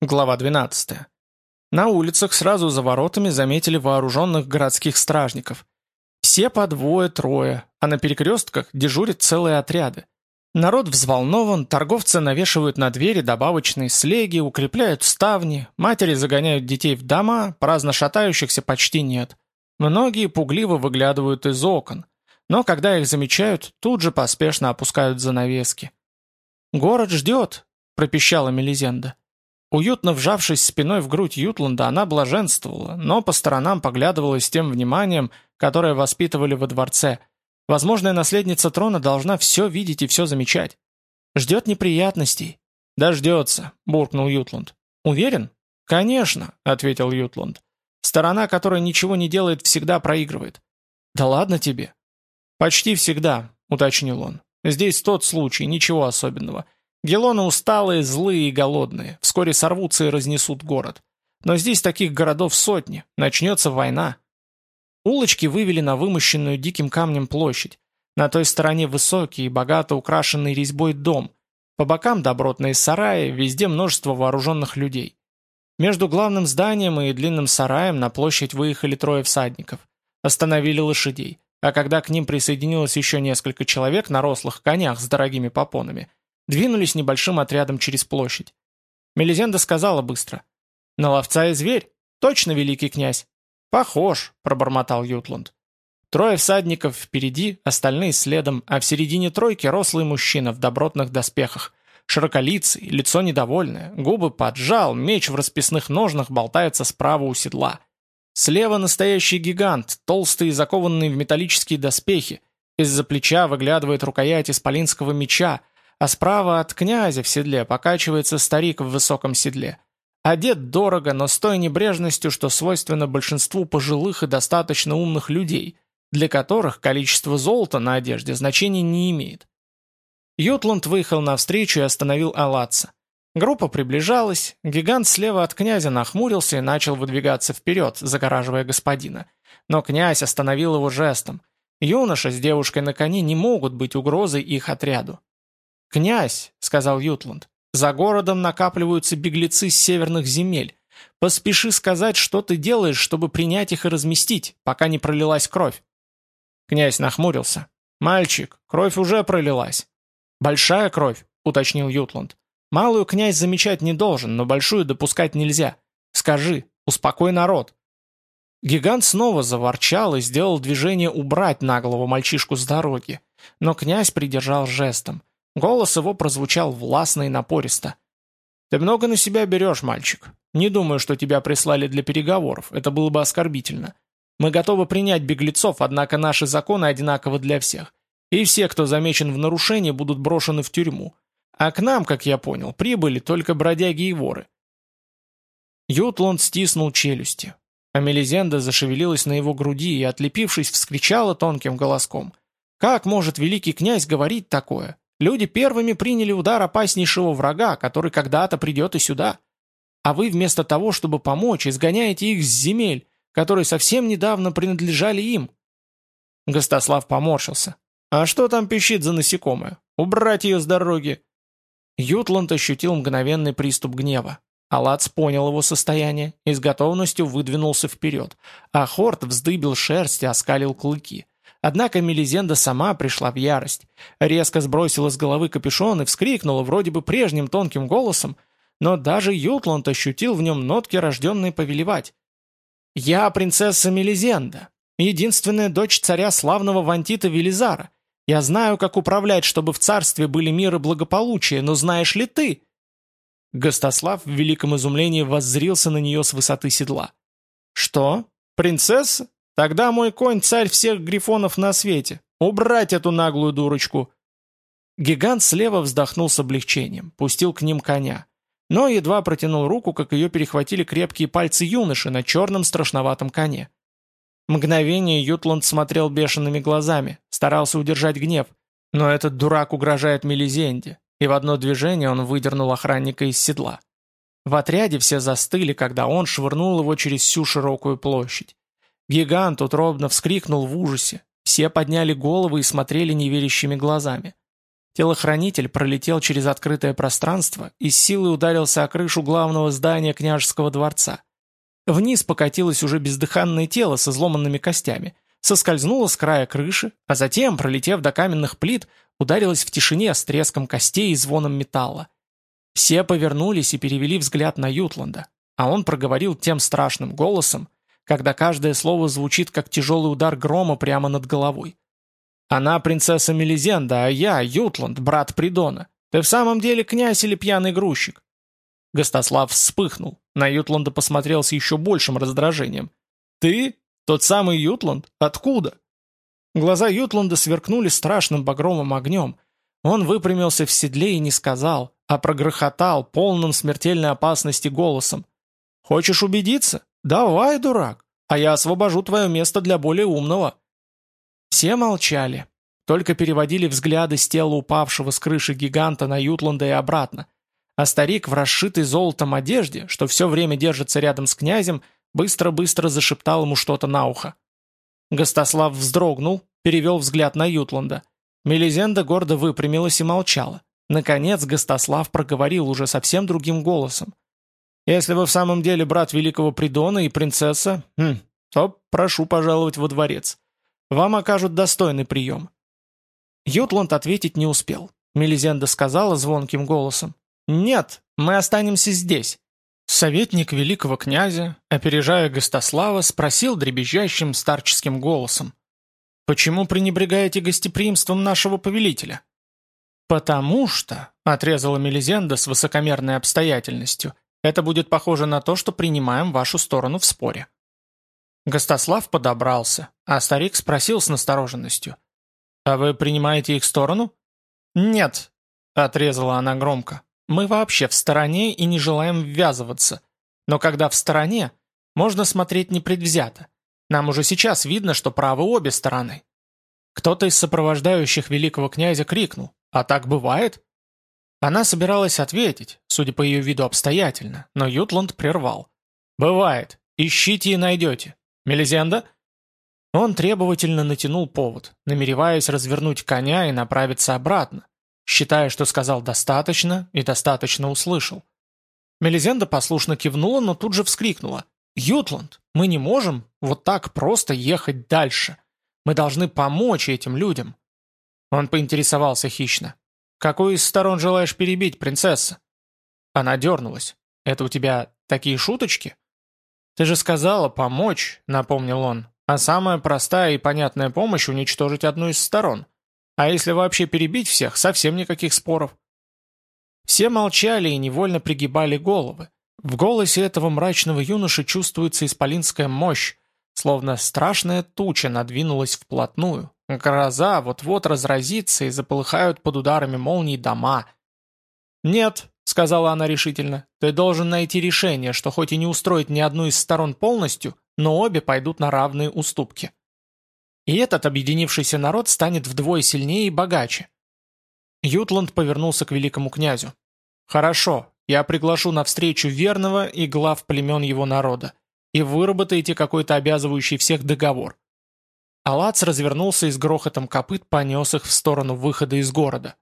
Глава 12. На улицах сразу за воротами заметили вооруженных городских стражников. Все по двое-трое, а на перекрестках дежурят целые отряды. Народ взволнован, торговцы навешивают на двери добавочные слеги, укрепляют ставни, матери загоняют детей в дома, праздно шатающихся почти нет. Многие пугливо выглядывают из окон, но когда их замечают, тут же поспешно опускают занавески. «Город ждет», — пропищала Мелизенда. Уютно вжавшись спиной в грудь Ютланда, она блаженствовала, но по сторонам поглядывала с тем вниманием, которое воспитывали во дворце. Возможная наследница трона должна все видеть и все замечать. Ждет неприятностей. «Дождется», — буркнул Ютланд. «Уверен?» «Конечно», — ответил Ютланд. «Сторона, которая ничего не делает, всегда проигрывает». «Да ладно тебе». «Почти всегда», — уточнил он. «Здесь тот случай, ничего особенного. Гелоны усталые, злые и голодные. Вскоре сорвутся и разнесут город. Но здесь таких городов сотни. Начнется война. Улочки вывели на вымощенную диким камнем площадь. На той стороне высокий и богато украшенный резьбой дом. По бокам добротные сараи, везде множество вооруженных людей. Между главным зданием и длинным сараем на площадь выехали трое всадников. Остановили лошадей. А когда к ним присоединилось еще несколько человек на рослых конях с дорогими попонами – Двинулись небольшим отрядом через площадь. Мелизенда сказала быстро. «На ловца и зверь? Точно, великий князь?» «Похож», — пробормотал Ютланд. Трое всадников впереди, остальные следом, а в середине тройки рослый мужчина в добротных доспехах. Широколицый, лицо недовольное, губы поджал, меч в расписных ножнах болтается справа у седла. Слева настоящий гигант, толстый и закованный в металлические доспехи. Из-за плеча выглядывает рукоять исполинского меча, а справа от князя в седле покачивается старик в высоком седле. Одет дорого, но с той небрежностью, что свойственно большинству пожилых и достаточно умных людей, для которых количество золота на одежде значения не имеет. Ютланд выехал навстречу и остановил Алатса. Группа приближалась, гигант слева от князя нахмурился и начал выдвигаться вперед, загораживая господина. Но князь остановил его жестом. Юноша с девушкой на коне не могут быть угрозой их отряду. «Князь», — сказал Ютланд, — «за городом накапливаются беглецы с северных земель. Поспеши сказать, что ты делаешь, чтобы принять их и разместить, пока не пролилась кровь». Князь нахмурился. «Мальчик, кровь уже пролилась». «Большая кровь», — уточнил Ютланд. «Малую князь замечать не должен, но большую допускать нельзя. Скажи, успокой народ». Гигант снова заворчал и сделал движение убрать наглого мальчишку с дороги, но князь придержал жестом. Голос его прозвучал властно и напористо. «Ты много на себя берешь, мальчик. Не думаю, что тебя прислали для переговоров, это было бы оскорбительно. Мы готовы принять беглецов, однако наши законы одинаковы для всех. И все, кто замечен в нарушении, будут брошены в тюрьму. А к нам, как я понял, прибыли только бродяги и воры». Ютланд стиснул челюсти. А Мелизенда зашевелилась на его груди и, отлепившись, вскричала тонким голоском. «Как может великий князь говорить такое? Люди первыми приняли удар опаснейшего врага, который когда-то придет и сюда. А вы вместо того, чтобы помочь, изгоняете их с земель, которые совсем недавно принадлежали им. Гостослав поморщился. «А что там пищит за насекомое? Убрать ее с дороги!» Ютланд ощутил мгновенный приступ гнева. Алац понял его состояние и с готовностью выдвинулся вперед, а Хорт вздыбил шерсть и оскалил клыки. Однако Мелизенда сама пришла в ярость. Резко сбросила с головы капюшон и вскрикнула вроде бы прежним тонким голосом, но даже Ютланд ощутил в нем нотки, рожденные повелевать. «Я принцесса Мелизенда, единственная дочь царя славного Вантита Велизара. Я знаю, как управлять, чтобы в царстве были мир и благополучие, но знаешь ли ты?» Гостослав в великом изумлении воззрился на нее с высоты седла. «Что? Принцесса? Тогда мой конь царь всех грифонов на свете. Убрать эту наглую дурочку!» Гигант слева вздохнул с облегчением, пустил к ним коня. Но едва протянул руку, как ее перехватили крепкие пальцы юноши на черном страшноватом коне. Мгновение Ютланд смотрел бешеными глазами, старался удержать гнев. Но этот дурак угрожает Мелизенде, и в одно движение он выдернул охранника из седла. В отряде все застыли, когда он швырнул его через всю широкую площадь. Гигант утробно вскрикнул в ужасе. Все подняли головы и смотрели неверящими глазами. Телохранитель пролетел через открытое пространство и с силой ударился о крышу главного здания княжеского дворца. Вниз покатилось уже бездыханное тело с изломанными костями, соскользнуло с края крыши, а затем, пролетев до каменных плит, ударилось в тишине с треском костей и звоном металла. Все повернулись и перевели взгляд на Ютланда, а он проговорил тем страшным голосом, когда каждое слово звучит как тяжелый удар грома прямо над головой. «Она принцесса Мелизенда, а я, Ютланд, брат Придона. Ты в самом деле князь или пьяный грузчик?» Гостослав вспыхнул, на Ютланда посмотрел с еще большим раздражением. «Ты? Тот самый Ютланд? Откуда?» Глаза Ютланда сверкнули страшным багровым огнем. Он выпрямился в седле и не сказал, а прогрохотал полным смертельной опасности голосом. «Хочешь убедиться? Давай, дурак, а я освобожу твое место для более умного». Все молчали, только переводили взгляды с тела упавшего с крыши гиганта на Ютланда и обратно, а старик в расшитой золотом одежде, что все время держится рядом с князем, быстро-быстро зашептал ему что-то на ухо. Гостослав вздрогнул, перевел взгляд на Ютланда. Мелизенда гордо выпрямилась и молчала. Наконец Гостослав проговорил уже совсем другим голосом. «Если вы в самом деле брат великого Придона и принцесса, хм, то прошу пожаловать во дворец. Вам окажут достойный прием». Ютланд ответить не успел. Мелизенда сказала звонким голосом. «Нет, мы останемся здесь». Советник великого князя, опережая Гостослава, спросил дребезжащим старческим голосом. «Почему пренебрегаете гостеприимством нашего повелителя?» «Потому что», — отрезала Мелизенда с высокомерной обстоятельностью, «это будет похоже на то, что принимаем вашу сторону в споре». Гостослав подобрался, а старик спросил с настороженностью. «А вы принимаете их сторону?» «Нет», — отрезала она громко. «Мы вообще в стороне и не желаем ввязываться. Но когда в стороне, можно смотреть непредвзято. Нам уже сейчас видно, что правы обе стороны». Кто-то из сопровождающих великого князя крикнул. «А так бывает?» Она собиралась ответить, судя по ее виду обстоятельно, но Ютланд прервал. «Бывает. Ищите и найдете. Мелизенда?» Он требовательно натянул повод, намереваясь развернуть коня и направиться обратно, считая, что сказал достаточно и достаточно услышал. Мелизенда послушно кивнула, но тут же вскрикнула. «Ютланд, мы не можем вот так просто ехать дальше. Мы должны помочь этим людям». Он поинтересовался хищно. «Какую из сторон желаешь перебить, принцесса?» Она дернулась. «Это у тебя такие шуточки?» «Ты же сказала помочь», — напомнил он. «А самая простая и понятная помощь — уничтожить одну из сторон. А если вообще перебить всех, совсем никаких споров». Все молчали и невольно пригибали головы. В голосе этого мрачного юноши чувствуется исполинская мощь, словно страшная туча надвинулась вплотную. Гроза вот-вот разразится и заполыхают под ударами молний дома. «Нет», — сказала она решительно, — «ты должен найти решение, что хоть и не устроит ни одну из сторон полностью, но обе пойдут на равные уступки. И этот объединившийся народ станет вдвое сильнее и богаче». Ютланд повернулся к великому князю. «Хорошо, я приглашу на встречу верного и глав племен его народа, и выработайте какой-то обязывающий всех договор». Алац развернулся и с грохотом копыт понес их в сторону выхода из города.